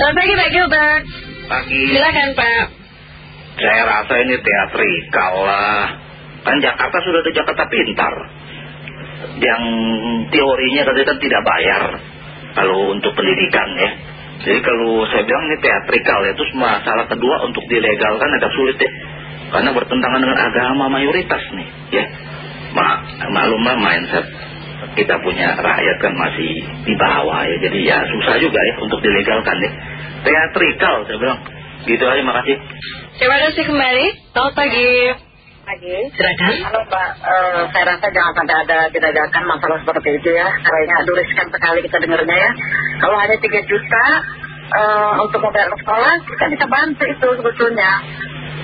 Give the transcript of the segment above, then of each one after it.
Selamat pagi Pak Gilbert. Pagi. Silakan Pak. Saya rasa ini teatrikal lah. Kan Jakarta sudah ada Jakarta Pintar. Yang teorinya tadi kan tidak bayar. Kalau untuk pendidikan ya. Jadi kalau saya bilang ini teatrikal ya. Terus masalah kedua untuk dilegalkan agak sulit ya. Karena bertentangan dengan agama mayoritas nih ya. Ma maklumlah mindset kita punya rakyat kan masih di bawah ya. Jadi ya susah juga ya untuk dilegalkan ya. Teatrikal saya bilang. Gitu aja makasih. Terima kasih kembali. Selamat pagi. Pagi. Silakan. Halo Pak, Eh, saya rasa jangan sampai ada dilegalkan masalah seperti itu ya. Karena aduh riskan sekali kita dengarnya ya. Kalau hanya 3 juta eh, untuk membayar sekolah, kita bisa bantu itu sebetulnya.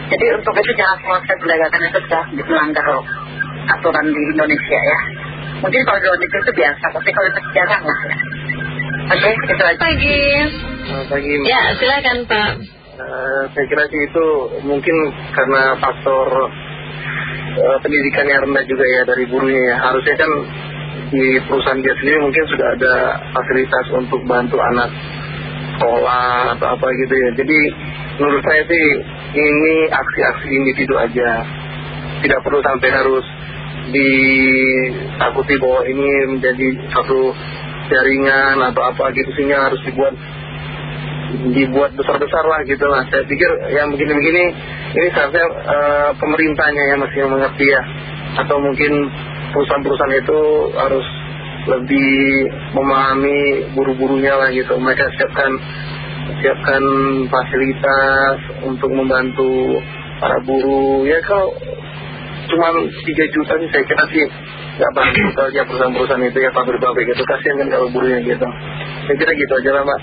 Jadi untuk itu jangan semua sekali dilegalkan itu sudah melanggar aturan di Indonesia ya. Mungkin kalau di luar negeri itu biasa, tapi kalau itu jarang lah ya. Oke, itu aja. Pagi. Selamat pagi. Ya, silakan Pak. Eh, saya kira sih itu mungkin karena faktor eh, pendidikan yang rendah juga ya dari gurunya ya. Harusnya kan di perusahaan dia sendiri mungkin sudah ada fasilitas untuk bantu anak sekolah atau apa gitu ya. Jadi menurut saya sih ini aksi-aksi individu aja. Tidak perlu sampai harus ditakuti bahwa ini menjadi satu jaringan atau apa gitu sehingga harus dibuat dibuat besar-besar lah gitu lah. Saya pikir yang begini-begini ini seharusnya eh, pemerintahnya yang masih yang mengerti ya. Atau mungkin perusahaan-perusahaan itu harus lebih memahami buru-burunya lah gitu. Mereka siapkan siapkan fasilitas untuk membantu para buruh. Ya kalau cuma 3 juta sih saya kira sih nggak bantu kerja perusahaan-perusahaan itu ya pabrik-pabrik itu kasihan kan kalau buruhnya gitu. Saya kira gitu aja lah Mbak.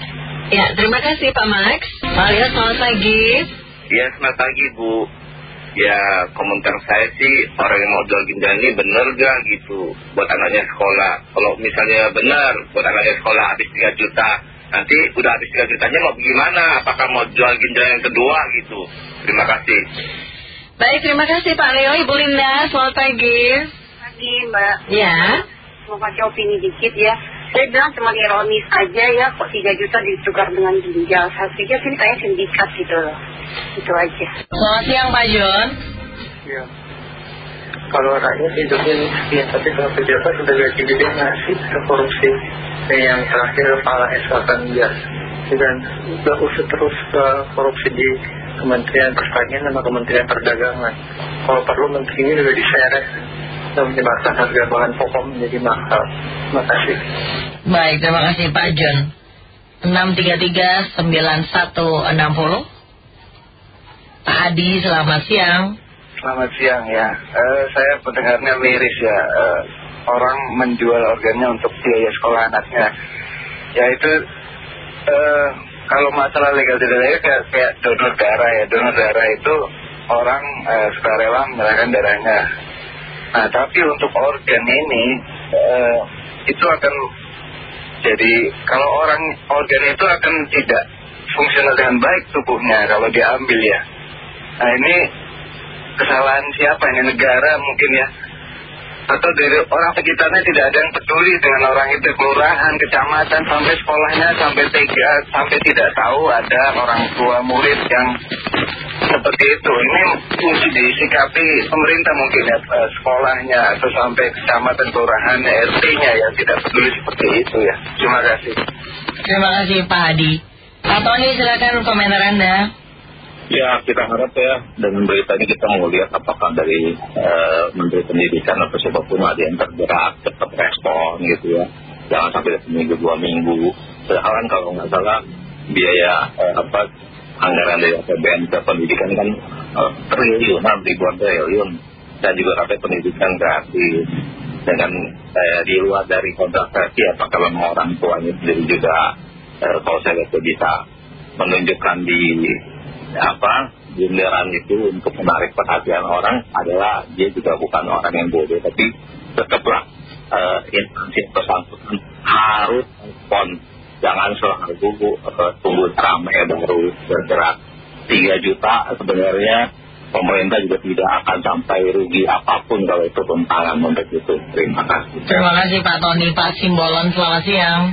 Ya, terima kasih Pak Max. Pak Leo, selamat pagi. Ya selamat pagi Bu Ya komentar saya sih orang yang mau jual ginjal ini bener gak gitu Buat anaknya sekolah Kalau misalnya bener buat anaknya sekolah habis 3 juta Nanti udah habis 3 jutanya mau gimana Apakah mau jual ginjal yang kedua gitu Terima kasih Baik, terima kasih Pak Leo. Ibu Linda, selamat pagi. Pagi Mbak. Ya. mau pakai opini dikit ya. Saya bilang cuma ironis aja ya, kok 3 juta ditukar dengan ginjal. Saya pikir sini kayak sindikat gitu loh. Itu aja. Selamat siang Pak John. Ya. Kalau rakyat hidupnya miskin, tapi kalau pejabat sudah gaji gede ngasih ke korupsi. Dan yang terakhir kepala SK Jas. Dan udah usut terus ke korupsi di Kementerian Pertanian sama Kementerian Perdagangan. Kalau perlu menterinya juga diseret dan menyebabkan harga bahan pokok menjadi mahal. Terima kasih. Baik, terima kasih Pak John. 633-9160. Pak Adi, selamat siang. Selamat siang ya. Eh, saya pendengarnya miris ya. Eh, orang menjual organnya untuk biaya sekolah anaknya. Ya itu eh, kalau masalah legal tidak legal kayak, kayak donor darah ya. Donor darah itu orang eh, sukarela menyerahkan darahnya. Nah tapi untuk organ ini eh, itu akan jadi kalau orang organ itu akan tidak fungsional dengan baik tubuhnya kalau diambil ya. Nah ini kesalahan siapa ini negara mungkin ya atau dari orang sekitarnya tidak ada yang peduli dengan orang itu kelurahan kecamatan sampai sekolahnya sampai tega sampai tidak tahu ada orang tua murid yang seperti itu ini mesti disikapi pemerintah mungkin ya eh, sekolahnya atau sampai kecamatan kelurahan RT-nya yang tidak peduli seperti itu ya terima kasih Terima kasih Pak Adi. Pak Tony, silakan komentar Anda. Ya kita harap ya dengan berita ini kita mau lihat apakah dari eh, Menteri Pendidikan atau siapa pun ada yang tergerak cepat respon gitu ya. Jangan sampai seminggu dua minggu. Sedangkan kalau nggak salah biaya eh, apa anggaran dari APBN ke pendidikan kan eh, triliunan ribuan triliun. Dan juga sampai pendidikan gratis. Dengan eh, di luar dari kontroversi apakah memang orang tuanya sendiri juga eh, kalau saya lihat bisa menunjukkan di apa? Bundaran itu untuk menarik perhatian orang adalah dia juga bukan orang yang bodoh tapi tetaplah eh, instansi bersangkutan harus respon. Jangan selalu uh, tunggu ramai baru bergerak. 3 juta sebenarnya pemerintah juga tidak akan sampai rugi apa pun kalau itu tangan untuk itu. Terima kasih. Terima kasih Pak Tony. Pak Simbolon, selamat siang.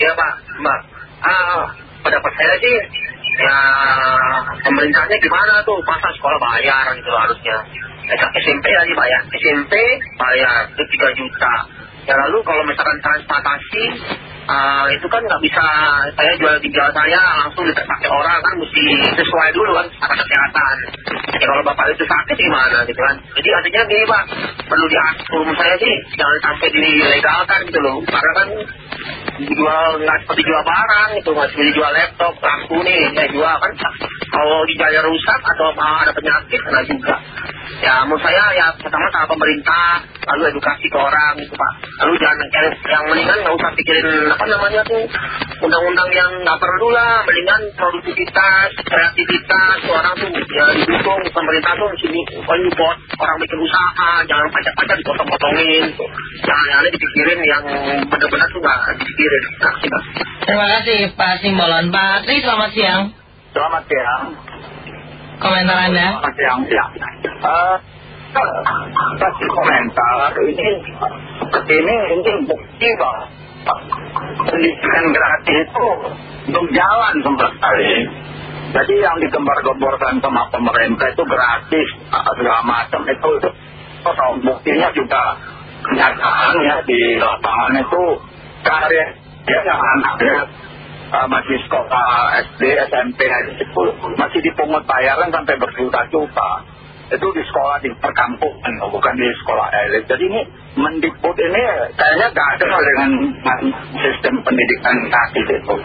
ya Pak. Mbak. Ah, pendapat saya sih ya pemerintahnya gimana tuh? Masa sekolah bayar gitu harusnya. SMP lagi ya SMP bayar. Itu 3 juta. Ya lalu kalau misalkan transportasi uh, itu kan nggak bisa saya jual tinggal saya langsung dipakai orang. Kan mesti sesuai dulu kan sama kesehatan. Ya kalau bapak itu sakit gimana gitu kan? Jadi artinya gini pak perlu diatur. Saya sih jangan sampai dilegalkan gitu loh. Karena kan dijual nggak seperti jual barang itu nggak seperti jual laptop lampu nih ya jual. Kan kalau di jalan rusak atau ada penyakit kena juga. Ya menurut saya ya pertama sama pemerintah lalu edukasi ke orang gitu pak. Lalu jangan yang, yang mendingan nggak usah pikirin apa namanya tuh undang-undang yang nggak perlu lah. Mendingan produktivitas kreativitas orang tuh ya didukung. Pemerintah tuh sini buat orang bikin usaha. Jangan pajak-pajak dipotong-potongin. Gitu. jangan aneh dipikirin yang benar-benar tuh nggak dipikirin. Nah, terima kasih Pak Simbolon. Pak Tri selamat siang. Selamat siang. Komentar Anda? Selamat siang ya uh, kasih komentar. Ini ini ini bukti bahwa pendidikan gratis itu belum jalan sama sekali. Jadi yang digembar-gemborkan sama pemerintah itu gratis segala macam itu. Itu buktinya juga kenyataan ya di lapangan itu karya ya yang anaknya uh, masih sekolah SD, SMP, itu masih dipungut bayaran sampai berjuta-juta itu di sekolah di perkampungan bukan di sekolah elit. Jadi ini mendikbud ini kayaknya gak ada dengan sistem pendidikan kaki itu.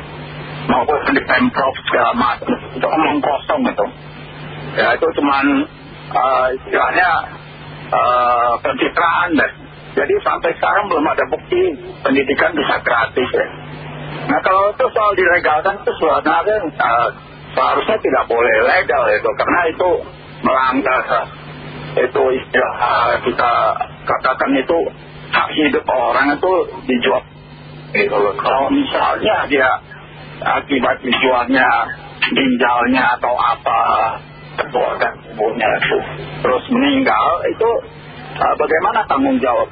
Maupun di pemprov segala macam. Itu omong kosong itu. Ya itu cuman uh, istilahnya uh, pencitraan deh. Jadi sampai sekarang belum ada bukti pendidikan bisa gratis ya nah kalau itu soal dilegalkan itu sebenarnya uh, seharusnya tidak boleh legal itu. Karena itu melanggar itu istilah kita katakan itu hak hidup orang itu dijual. Gitu loh. Kalau misalnya dia akibat dijualnya ginjalnya atau apa keluarga tubuhnya itu terus meninggal itu uh, bagaimana tanggung jawab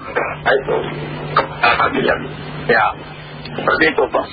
itu keadilan ya seperti itu Pak